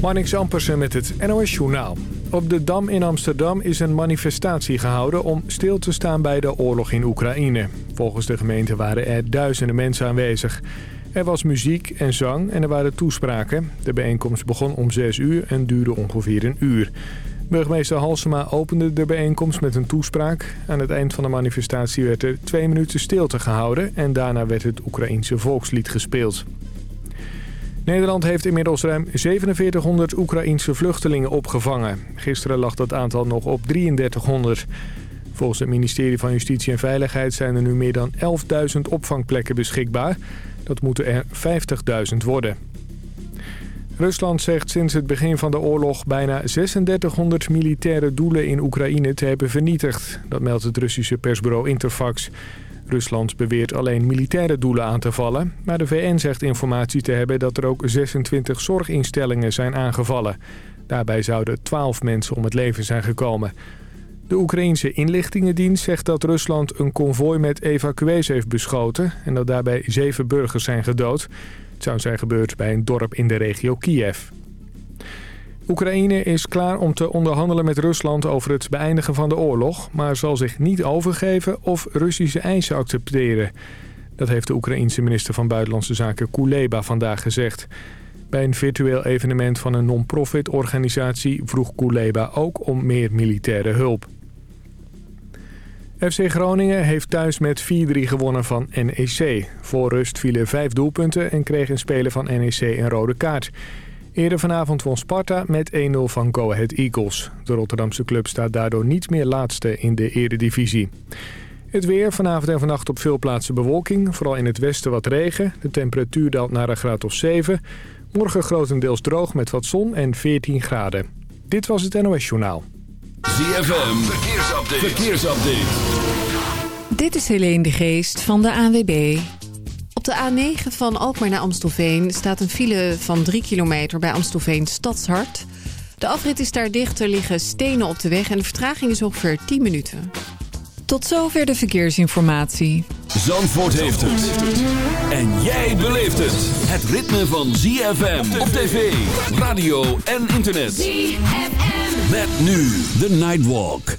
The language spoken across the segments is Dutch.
Marnix Ampersen met het NOS Journaal. Op de Dam in Amsterdam is een manifestatie gehouden om stil te staan bij de oorlog in Oekraïne. Volgens de gemeente waren er duizenden mensen aanwezig. Er was muziek en zang en er waren toespraken. De bijeenkomst begon om 6 uur en duurde ongeveer een uur. Burgemeester Halsema opende de bijeenkomst met een toespraak. Aan het eind van de manifestatie werd er twee minuten stilte gehouden... en daarna werd het Oekraïense volkslied gespeeld. Nederland heeft inmiddels ruim 4700 Oekraïense vluchtelingen opgevangen. Gisteren lag dat aantal nog op 3300. Volgens het ministerie van Justitie en Veiligheid zijn er nu meer dan 11.000 opvangplekken beschikbaar. Dat moeten er 50.000 worden. Rusland zegt sinds het begin van de oorlog bijna 3600 militaire doelen in Oekraïne te hebben vernietigd. Dat meldt het Russische persbureau Interfax. Rusland beweert alleen militaire doelen aan te vallen. Maar de VN zegt informatie te hebben dat er ook 26 zorginstellingen zijn aangevallen. Daarbij zouden 12 mensen om het leven zijn gekomen. De Oekraïense inlichtingendienst zegt dat Rusland een konvooi met evacuees heeft beschoten... en dat daarbij zeven burgers zijn gedood. Het zou zijn gebeurd bij een dorp in de regio Kiev. Oekraïne is klaar om te onderhandelen met Rusland over het beëindigen van de oorlog... maar zal zich niet overgeven of Russische eisen accepteren. Dat heeft de Oekraïense minister van Buitenlandse Zaken Kuleba vandaag gezegd. Bij een virtueel evenement van een non-profit organisatie vroeg Kuleba ook om meer militaire hulp. FC Groningen heeft thuis met 4-3 gewonnen van NEC. Voor rust vielen vijf doelpunten en kreeg een speler van NEC een rode kaart. Eerder vanavond won Sparta met 1-0 van Go Ahead Eagles. De Rotterdamse club staat daardoor niet meer laatste in de eredivisie. Het weer, vanavond en vannacht op veel plaatsen bewolking. Vooral in het westen wat regen. De temperatuur daalt naar een graad of 7. Morgen grotendeels droog met wat zon en 14 graden. Dit was het NOS Journaal. ZFM, verkeersupdate. verkeersupdate. Dit is Helene de Geest van de ANWB. Op de A9 van Alkmaar naar Amstelveen staat een file van 3 kilometer bij Amstelveen Stadshart. De afrit is daar dicht, er liggen stenen op de weg en de vertraging is ongeveer 10 minuten. Tot zover de verkeersinformatie. Zandvoort heeft het. En jij beleeft het. Het ritme van ZFM op tv, radio en internet. ZFM. Met nu de Nightwalk.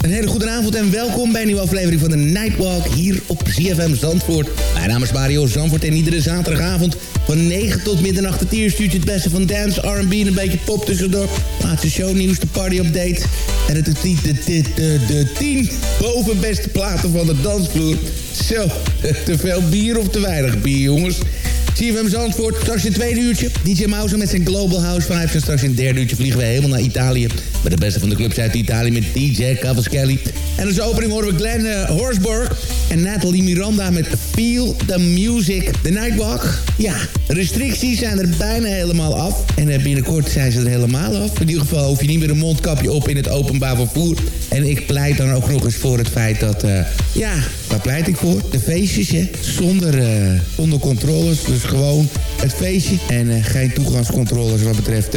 Een hele goede avond en welkom bij een nieuwe aflevering van de Nightwalk hier op CFM Zandvoort. Mijn naam is Mario Zandvoort en iedere zaterdagavond van 9 tot middernacht het uur stuurt je het beste van dance, R&B en een beetje pop tussendoor. Laatste shownieuws, de party update en het de, de, de, de, de 10 bovenbeste platen van de dansvloer. Zo, te veel bier of te weinig bier jongens. CFM Zandvoort, straks in het tweede uurtje. DJ Mouse met zijn Global House vibes. En straks in derde uurtje vliegen we helemaal naar Italië. Met de beste van de clubs uit Italië met DJ Cavaschelli. En als opening horen we Glenn uh, Horsburg en Nathalie Miranda met Feel the Music. The Nightwalk. Ja, restricties zijn er bijna helemaal af. En uh, binnenkort zijn ze er helemaal af. In ieder geval hoef je niet meer een mondkapje op in het openbaar vervoer. En ik pleit dan ook nog eens voor het feit dat... Uh, ja, waar pleit ik voor? De feestjes, hè. Zonder, zonder controles. Dus gewoon het feestje. En geen toegangscontroles wat betreft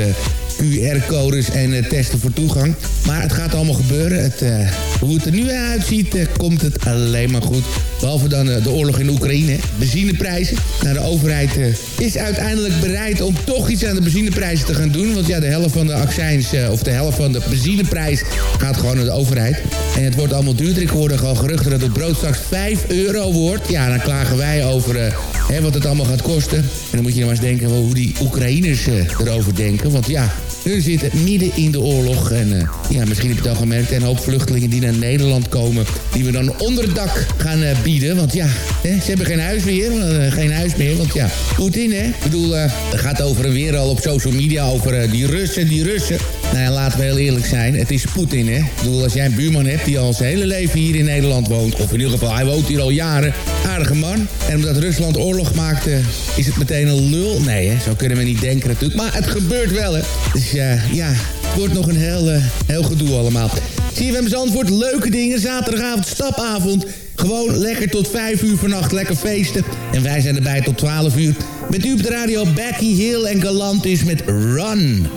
QR-codes en uh, testen voor toegang. Maar het gaat allemaal gebeuren. Het, uh, hoe het er nu uitziet, uh, komt het alleen maar goed. Behalve dan de oorlog in Oekraïne. Benzineprijzen. De overheid is uiteindelijk bereid om toch iets aan de benzineprijzen te gaan doen. Want ja, de helft van de accijns, of de helft van de benzineprijs gaat gewoon naar de overheid. En het wordt allemaal duurder. Ik hoorde gewoon geruchten dat het brood straks 5 euro wordt. Ja, dan klagen wij over hè, wat het allemaal gaat kosten. En dan moet je nou eens denken hoe die Oekraïners erover denken. Want ja, we zitten midden in de oorlog. En uh, ja, misschien heb je het al gemerkt. En een hoop vluchtelingen die naar Nederland komen. Die we dan onder dak gaan uh, bieden. Want ja, hè, ze hebben geen huis meer. Uh, geen huis meer. Want ja, Poetin hè. Ik bedoel, het gaat over weer al op social media. Over die Russen, die Russen. Nou ja, laten we heel eerlijk zijn. Het is Poetin hè. Ik bedoel, als jij een buurman hebt die al zijn hele leven hier in Nederland woont. Of in ieder geval, hij woont hier al jaren. Aardige man. En omdat Rusland oorlog maakte, is het meteen een lul. Nee hè, zo kunnen we niet denken natuurlijk. Maar het gebeurt wel hè. Dus uh, ja, het wordt nog een heel, uh, heel gedoe allemaal. CFM Zandvoort, leuke dingen. Zaterdagavond, stapavond. Gewoon lekker tot 5 uur vannacht, lekker feesten. En wij zijn erbij tot 12 uur. Met u op de radio Becky Hill en Galantis met Run.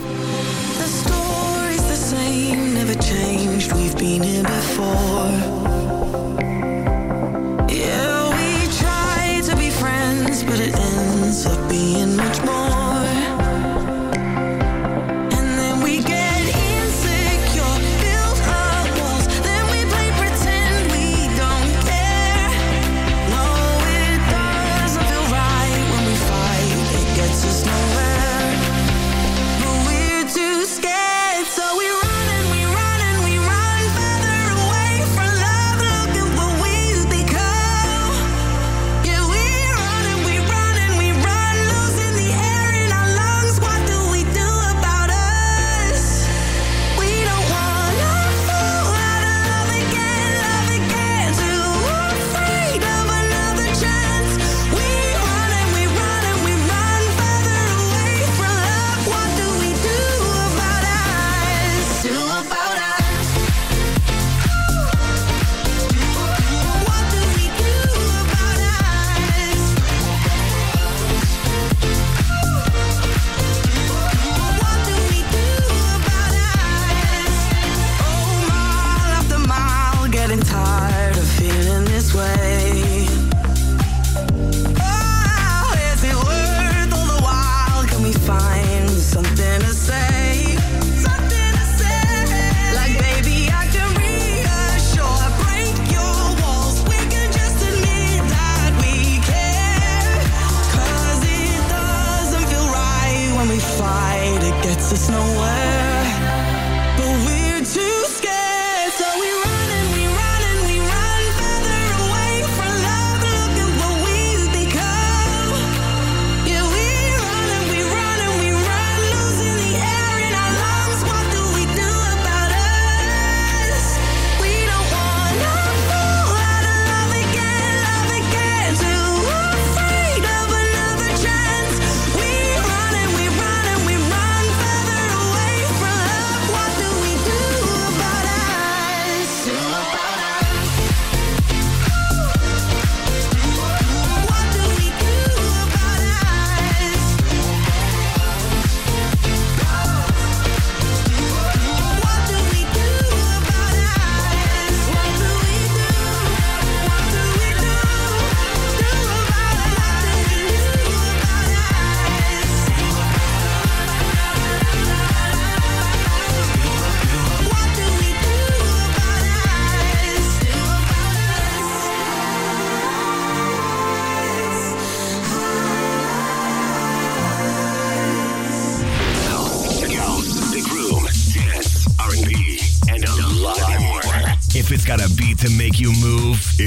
Changed. We've been here before.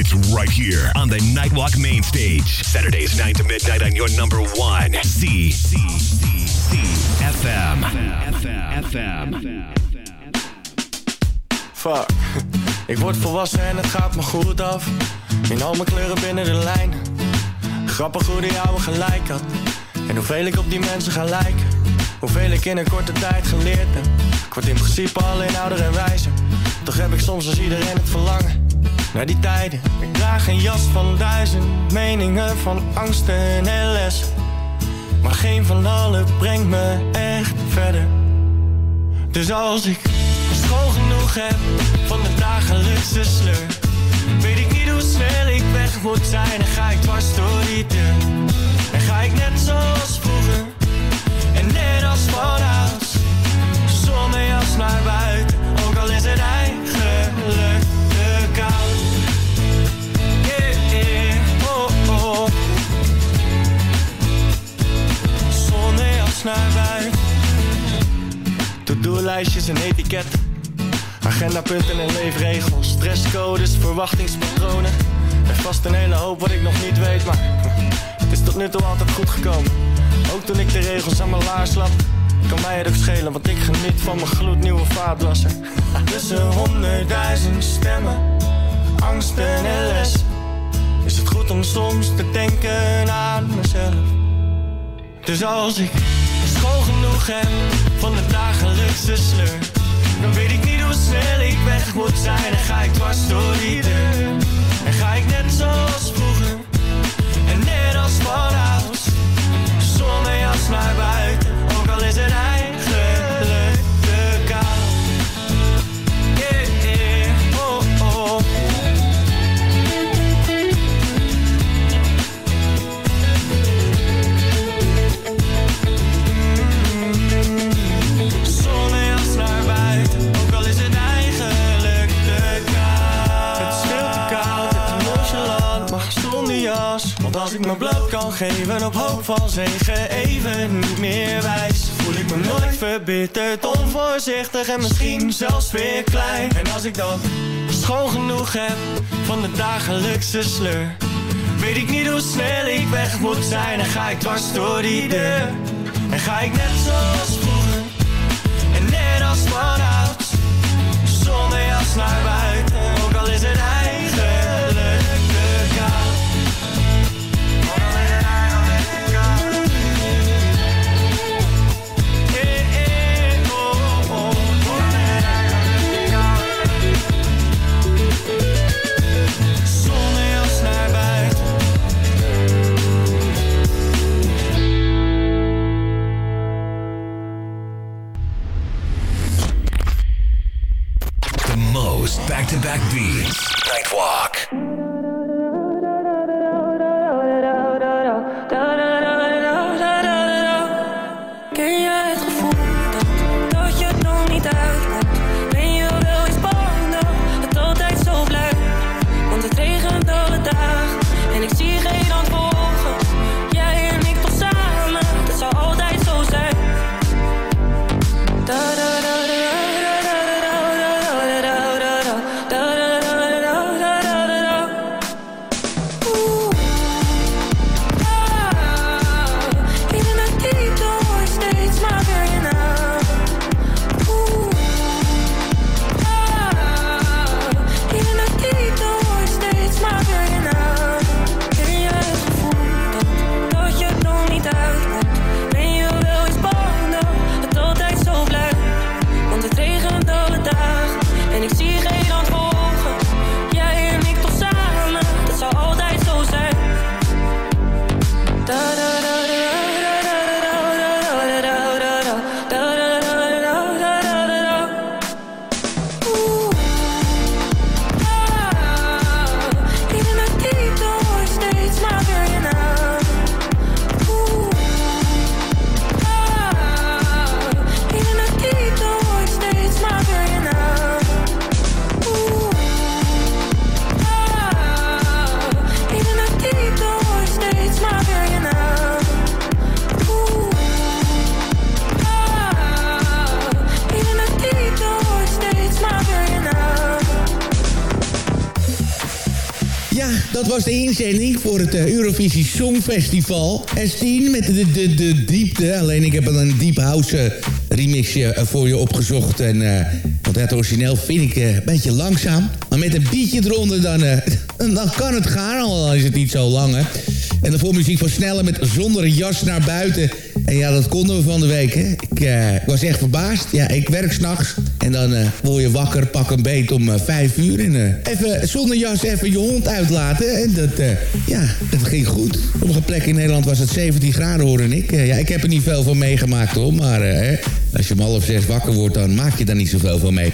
It's right here on the Nightwalk main stage. Saturdays 9 to midnight on your number one. C. C. C. C. FM. FM. FM. Fuck. Ik word volwassen en het gaat me goed af. In al mijn kleuren binnen de lijn. Grappig hoe die ouwe gelijk had. En hoeveel ik op die mensen ga lijken. Hoeveel ik in een korte tijd geleerd heb. Ik word in principe alleen ouder en wijzer. Toch heb ik soms als iedereen het verlangen. Naar die tijden. Draag een jas van duizend meningen van angsten en lessen. Maar geen van alle brengt me echt verder. Dus als ik schoon genoeg heb van de dagelijkse sleur Weet ik niet hoe snel ik weg moet zijn Dan ga ik dwars door die deur To-do-lijstjes en etiketten Agendapunten en leefregels Stresscodes, verwachtingspatronen. Er vast een hele hoop wat ik nog niet weet Maar het is tot nu toe altijd goed gekomen. Ook toen ik de regels aan mijn laars lap Kan mij het ook schelen Want ik geniet van mijn gloednieuwe vaatwasser Tussen honderdduizend stemmen Angsten en les Is het goed om soms te denken aan mezelf. Dus als ik schoon genoeg heb van de dagelijkse sleur. Dan weet ik niet hoe snel ik weg moet zijn Dan ga ik dwars door die deur. En ga ik net zoals vroeger En net als vanouds Zonder jas naar buiten Ook al is het ik me bloot kan geven op hoop van zegen, even niet meer wijs. Voel ik me nooit verbitterd, onvoorzichtig en misschien zelfs weer klein. En als ik dan schoon genoeg heb van de dagelijkse sleur. Weet ik niet hoe snel ik weg moet zijn, dan ga ik dwars door die deur. En ga ik net zoals vroeger en net als vanouds was de inzending voor het uh, Eurovisie Songfestival. S10 met de, de, de diepte. Alleen ik heb een deep house remixje voor je opgezocht. En, uh, want het origineel vind ik een beetje langzaam. Maar met een beatje eronder dan, dan kan het gaan. Al is het niet zo lang, hè. En de muziek van Snelle met Zonder jas naar buiten. En ja, dat konden we van de week, hè. Ik was echt verbaasd. Ja, ik werk s'nachts. En dan uh, word je wakker, pak een beet om uh, vijf uur. En even zonder jas even je hond uitlaten. En dat, ja, dat ging goed. Op sommige plekken in Nederland was het 17 graden, hoorde ik. ja, ik heb er niet veel van meegemaakt, hoor. Maar als je om half zes wakker wordt, dan maak je daar niet zoveel van mee.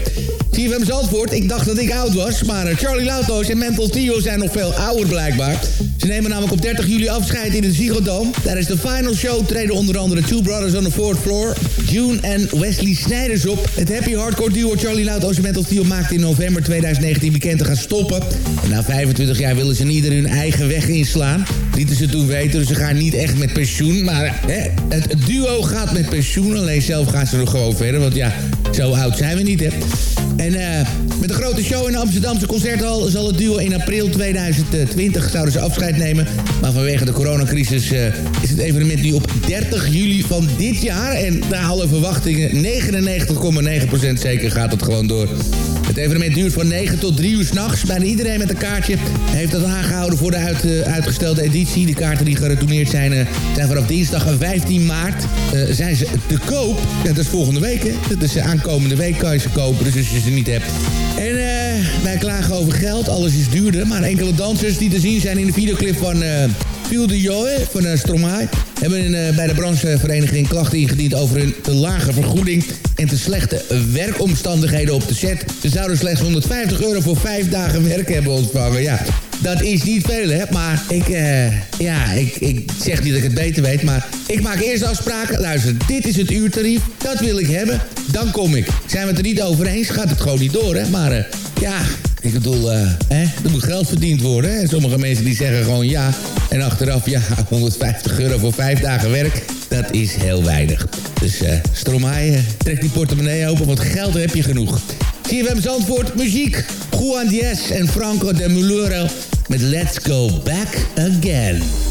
CFM Zandvoort, ik dacht dat ik oud was. Maar Charlie Lauto's en Mental Tio zijn nog veel ouder blijkbaar. Ze nemen namelijk op 30 juli afscheid in het Ziggo. Daar is de final show treden onder andere Two Brothers on the Fourth Floor... June en Wesley Snijders op. Het happy hardcore duo Charlie Loud en Mental Steel maakte in november 2019 bekend te gaan stoppen. En na 25 jaar willen ze ieder hun eigen weg inslaan. Lieten ze toen weten, dus ze gaan niet echt met pensioen. Maar hè, het, duo gaat met pensioen, alleen zelf gaan ze nog gewoon verder. Want ja, zo oud zijn we niet, hè. En uh, met een grote show in de Amsterdamse Concerthal... zal het duo in april 2020 zouden ze afscheid nemen. Maar vanwege de coronacrisis uh, is het evenement nu op 30 juli van dit jaar. En na alle verwachtingen, 99,9% zeker gaat het gewoon door. Het evenement duurt van 9 tot 3 uur s'nachts. Bijna iedereen met een kaartje heeft dat aangehouden voor de uit, uh, uitgestelde editie. De kaarten die geretourneerd zijn, uh, zijn vanaf dinsdag 15 maart zijn ze te koop. Ja, dat is volgende week, hè. Dat is aankomende week kan je ze kopen, dus als je ze niet hebt. En wij klagen over geld, alles is duurder. Maar enkele dansers die te zien zijn in de videoclip van... Feel the Joy van uh, Stromae hebben uh, bij de branchevereniging klachten ingediend over hun te lage vergoeding en te slechte werkomstandigheden op de set. Ze zouden slechts 150 euro voor vijf dagen werk hebben ontvangen. Ja, dat is niet veel, hè. Maar ik, uh, ja, ik, ik zeg niet dat ik het beter weet, maar ik maak eerst afspraken. Luister, dit is het uurtarief, dat wil ik hebben, dan kom ik. Zijn we het er niet over eens, gaat het gewoon niet door, hè. Maar uh, ja, ik bedoel, uh, hè, er moet geld verdiend worden. En sommige mensen die zeggen gewoon ja. En achteraf, ja, 150 euro voor vijf dagen werk. Dat is heel weinig. Dus uh, trek die portemonnee open, want geld heb je genoeg. CFM Zandvoort, muziek. Juan Diaz en Franco de Mulero met Let's Go Back Again.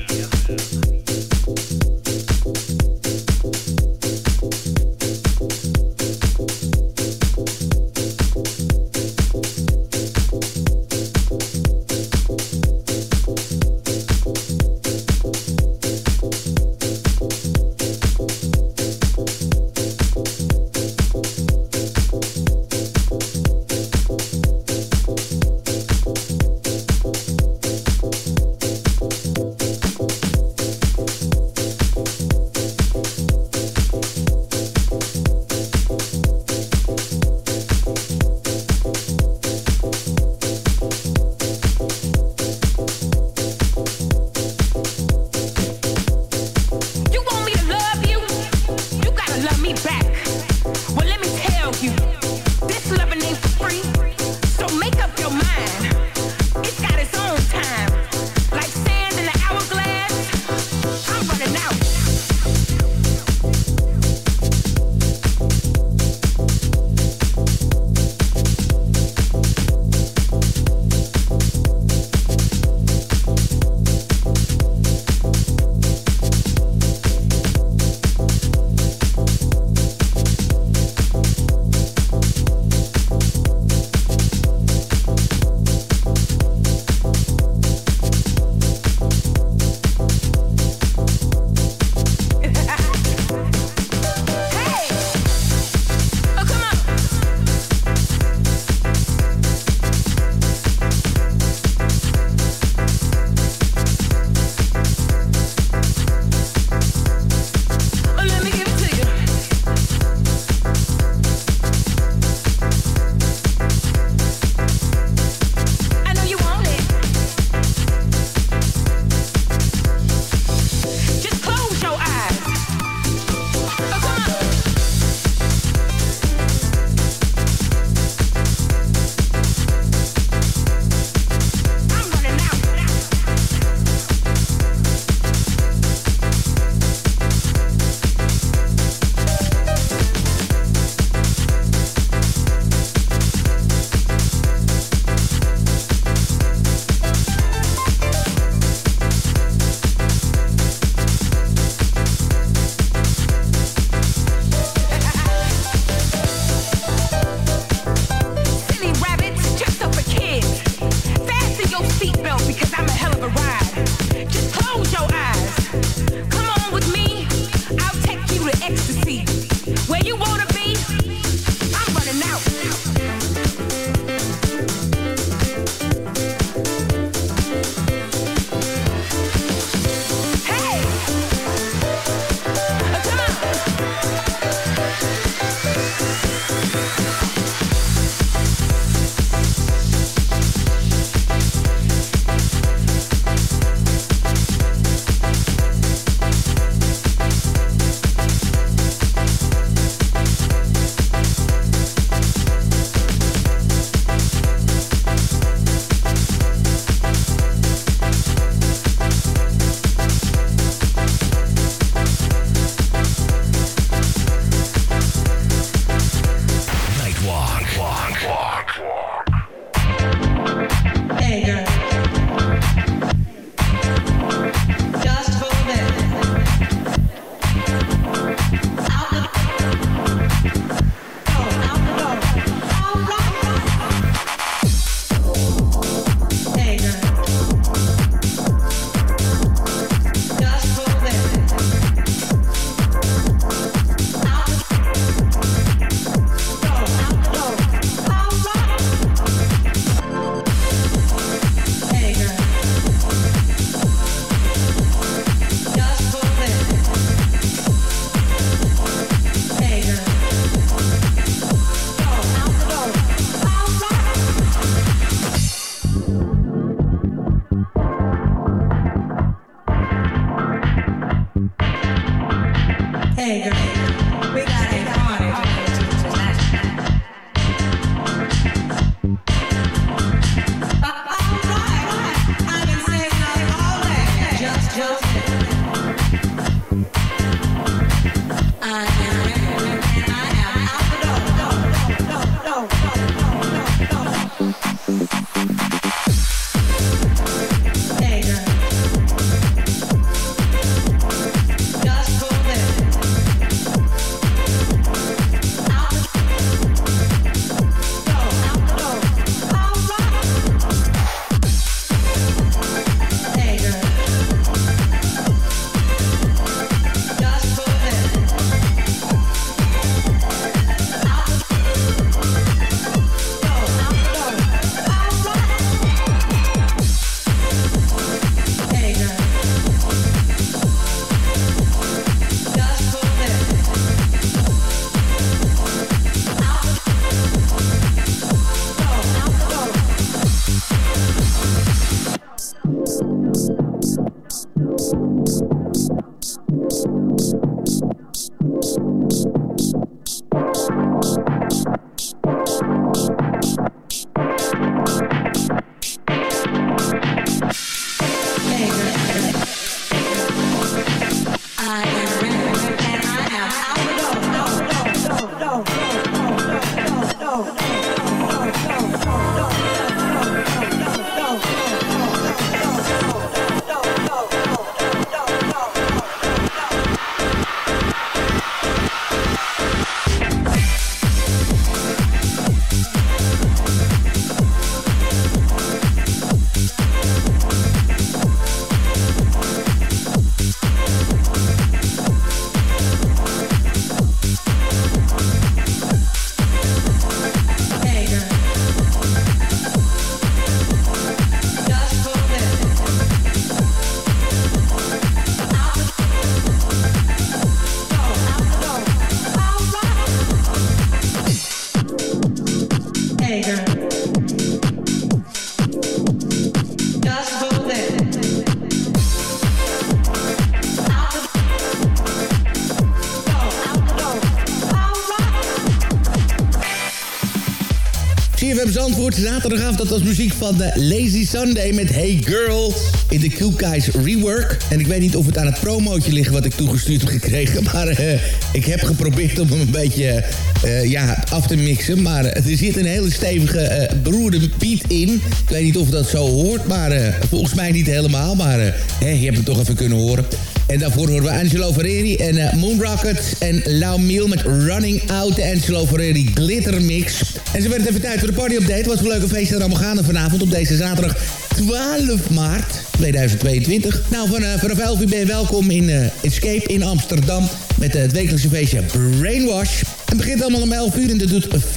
Zandvoort, zaterdagavond. Dat was muziek van de Lazy Sunday met Hey Girl in de Cool Guys rework. En ik weet niet of het aan het promootje ligt wat ik toegestuurd heb gekregen. Maar uh, ik heb geprobeerd om hem een beetje uh, ja, af te mixen. Maar er zit een hele stevige beroerde beat in. Ik weet niet of dat zo hoort, maar volgens mij niet helemaal. Maar je hebt het toch even kunnen horen. En daarvoor horen we Angelo Ferreri en uh, Moon Rocket en Lau Miel met Running Out, de Angelo Ferreri Glitter Mix. En ze werd even tijd voor de party update. Wat voor leuke feesten er allemaal gaande vanavond op deze zaterdag 12 maart 2022. Nou, van, uh, vanaf 11 uur ben je welkom in uh, Escape in Amsterdam met het wekelijkse feestje Brainwash. Het begint allemaal om 11 uur en dat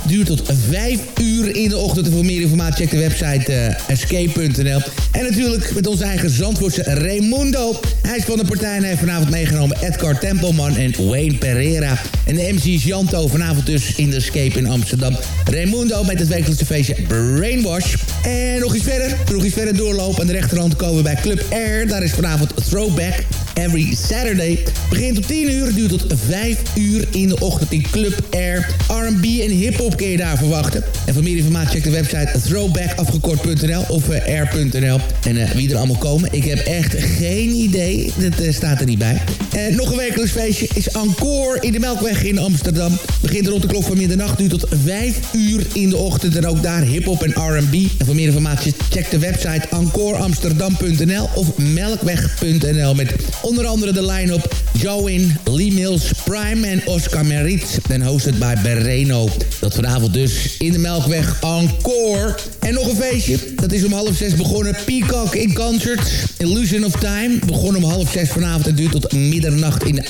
duurt, tot 5 uur in de ochtend. En voor meer informatie check de website uh, escape.nl. En natuurlijk met onze eigen Zandvoortse Raimundo. Hij is van de partij en heeft vanavond meegenomen Edgar Tempelman en Wayne Pereira. En de MC is Janto vanavond dus in de Escape in Amsterdam. Raimundo met het wekelijkse feestje Brainwash. En nog iets verder, nog iets verder doorlopen. Aan de rechterhand komen we bij Club Air. Daar is vanavond Throwback Every Saturday. Begint om 10 uur, duurt tot 5 uur in de ochtend in Club Air. R&B en hip-hop kun je daar verwachten. En voor meer informatie check de website throwbackafgekort.nl of air.nl. En uh, wie er allemaal komen, ik heb echt geen idee. Dat uh, staat er niet bij. En nog een wekelijks feestje is Encore in de Melkweg in Amsterdam. Begint rond de klok van middernacht, duurt tot 5 uur in de ochtend. En ook daar hip-hop en R&B. En voor meer informatie check de website encoreamsterdam.nl of melkweg.nl met onder andere de line-up Join, Lee Mills, Prime en Oscar Merit. En bij Bereno. Dat vanavond dus in de Melkweg Encore. En nog een feestje. Dat is om half zes begonnen. Peacock in Concert. Illusion of Time. Begon om half zes vanavond en duurt tot middernacht in de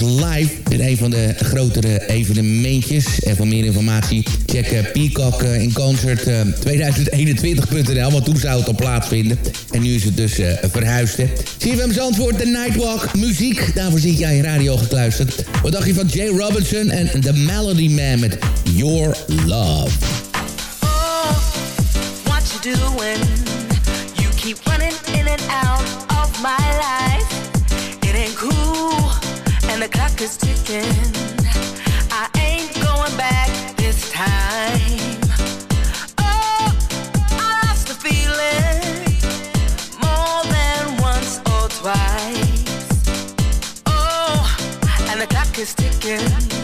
Live. In een van de grotere evenementjes. En voor meer informatie check Peacock in Concert 2021.nl. Want toen zou het al plaatsvinden. En nu is het dus verhuisd. CFM Zandvoort, de Nightwalk. Muziek. Daarvoor zit jij in radio gekluisterd. Wat dacht je van Jay Robinson en The Melody Man met Your Love? Doing? You keep running in and out of my life. It ain't cool, and the clock is ticking. I ain't going back this time. Oh, I lost the feeling more than once or twice. Oh, and the clock is ticking.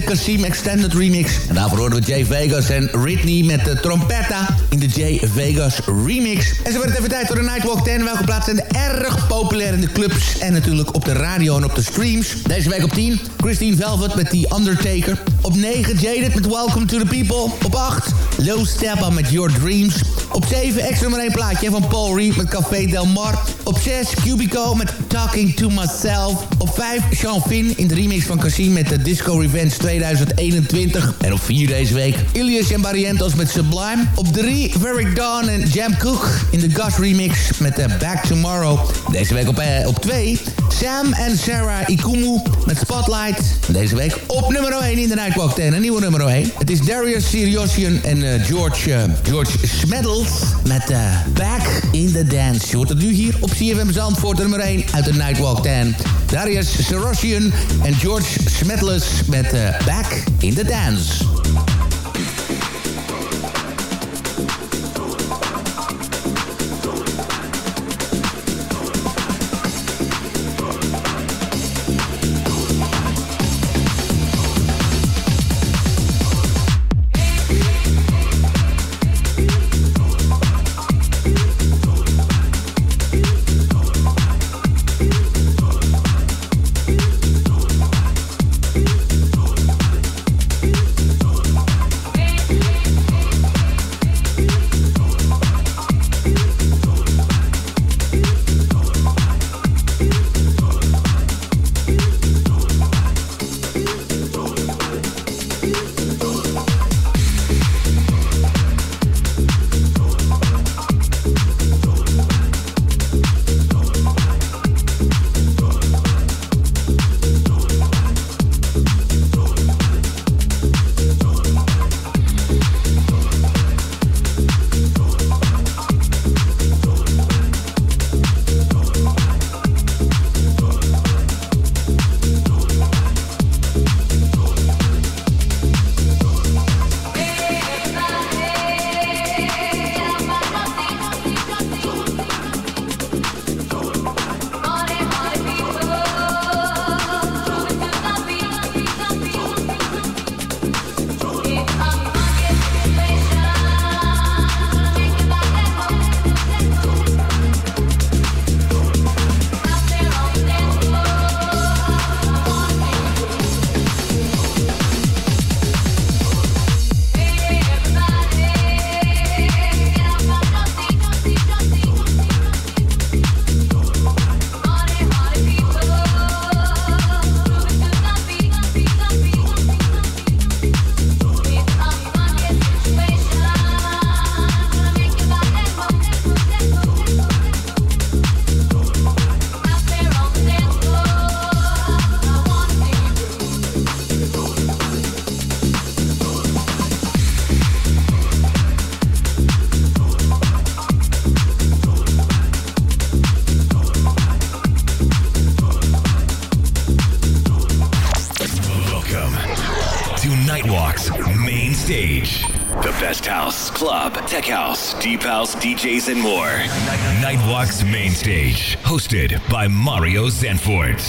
Kasim Extended Remix. En daarvoor hoorden we Jay Vegas en Ritney met de trompetta in de Jay Vegas Remix. En ze werd even tijd voor de Nightwalk 10. Welke plaatsen zijn erg populair in de clubs en natuurlijk op de radio en op de streams. Deze week op 10, Christine Velvet met The Undertaker. Op 9, Jaded met Welcome to the People. Op 8, Low Steppa met Your Dreams. Op 7, extra nummer 1 plaatje van Paul Reed met Café Del Mar. Op 6, Cubico met Talking to Myself. Op 5, Sean Finn in de remix van Cassim met de Disco Revenge 2021. En op 4 deze week, Ilias en Barrientos met Sublime. Op 3, Veric Dawn en Jam Cook in de Gus remix met uh, Back Tomorrow. Deze week op, uh, op 2, Sam en Sarah Ikumu met Spotlight. Deze week op nummer 1 in de Nightwalk 10. Een nieuwe nummer 1. Het is Darius Siriosian en uh, George, George Smeddles met Back in the Dance. Je hoort het nu hier op CFM Zandvoort nummer 1 uit de Nightwalk 10. Darius Sirosian en George Smetless met Back in the Dance. DJs, and more. Nightwalk's main stage, hosted by Mario Zanfort.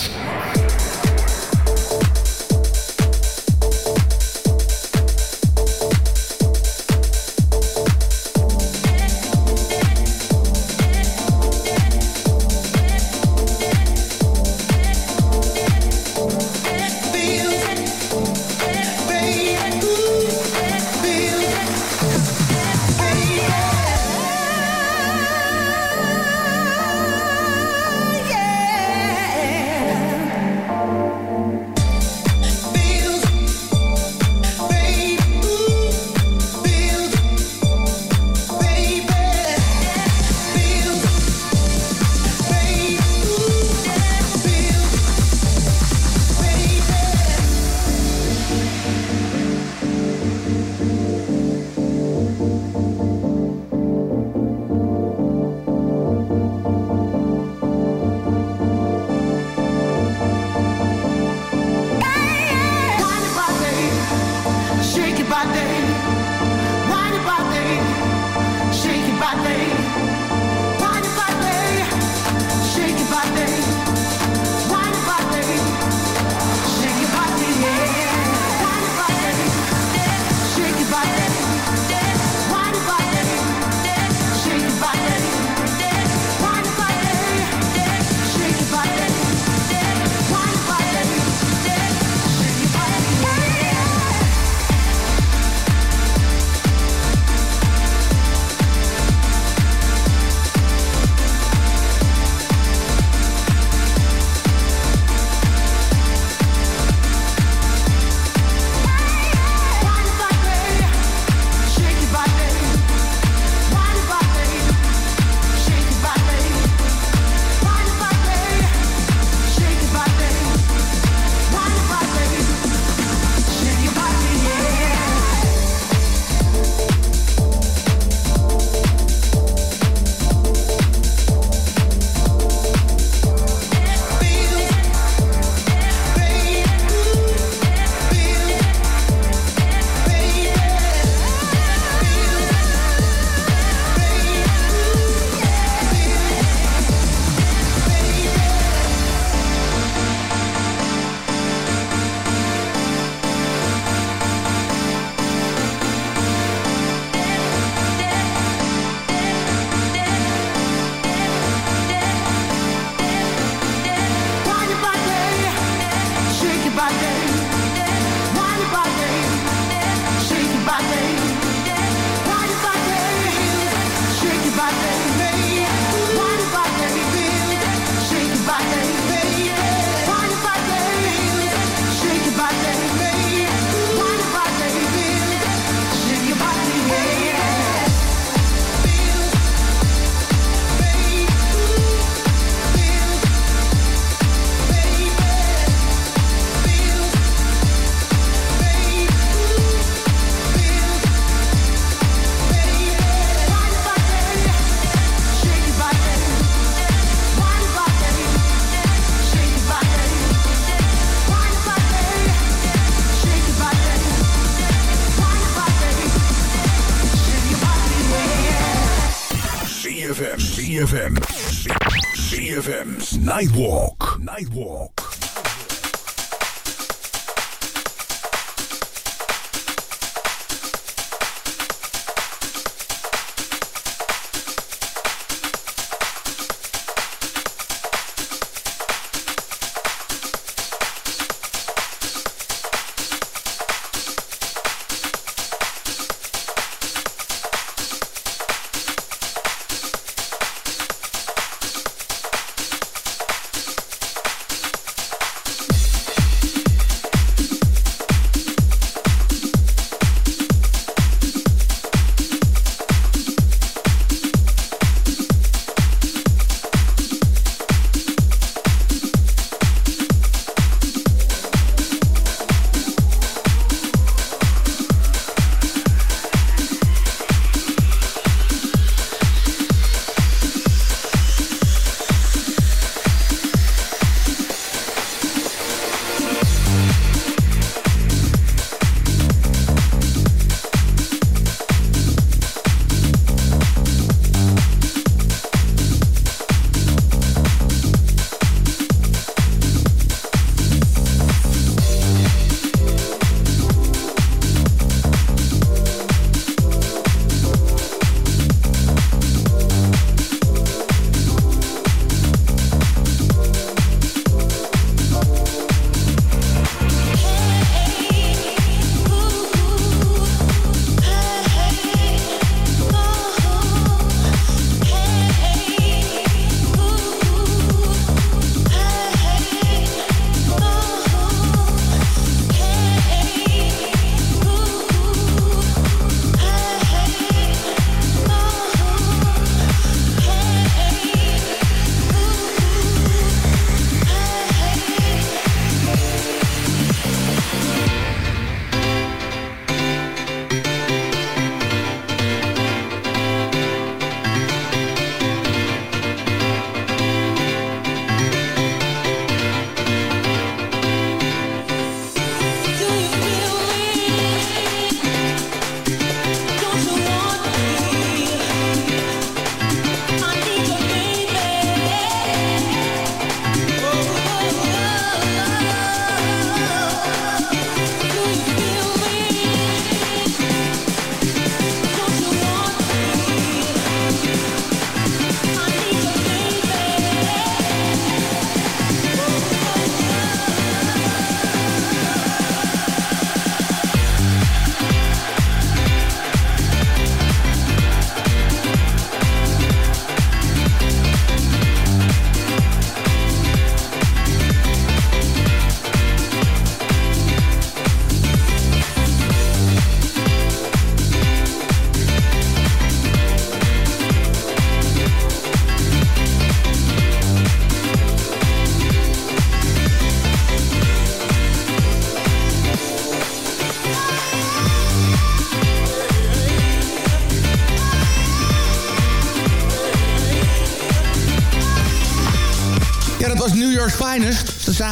ZFM's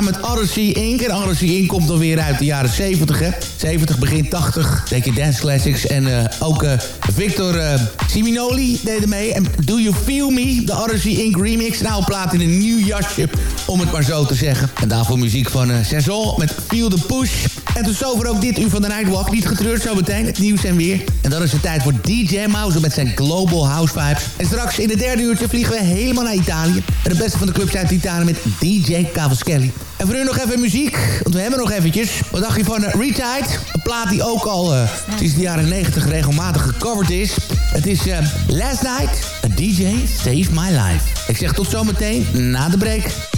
met Odyssey Inc. En Odyssey Inc. komt dan weer uit de jaren 70, hè. 70, begin 80. Denk je Dance Classics. En uh, ook uh, Victor uh, Siminoli deden mee. En Do You Feel Me, de Odyssey Inc. remix. Nou, plaat in een nieuw jasje, om het maar zo te zeggen. En daarvoor muziek van uh, Saison met Feel the Push. En tot zover ook dit uur van de Nightwalk. Niet getreurd zo meteen, het nieuws en weer. En dan is het tijd voor DJ Mouse met zijn Global House Vibes. En straks in het derde uurtje vliegen we helemaal naar Italië. En de beste van de clubs uit Italië met DJ Cavaschelli. En voor u nog even muziek, want we hebben nog eventjes. Wat dacht je van uh, Retide? Een plaat die ook al uh, sinds de jaren 90 regelmatig gecoverd is. Het is uh, Last Night, a DJ Saved My Life. Ik zeg tot zometeen na de break.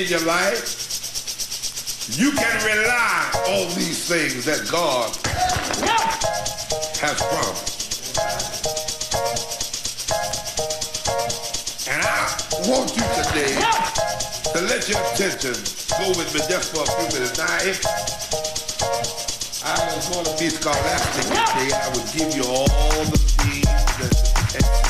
in your life, you can rely on these things that God has promised. And I want you today to let your attention go with me just for a few minutes. Now, if I was going to be scholastic today, I would give you all the things that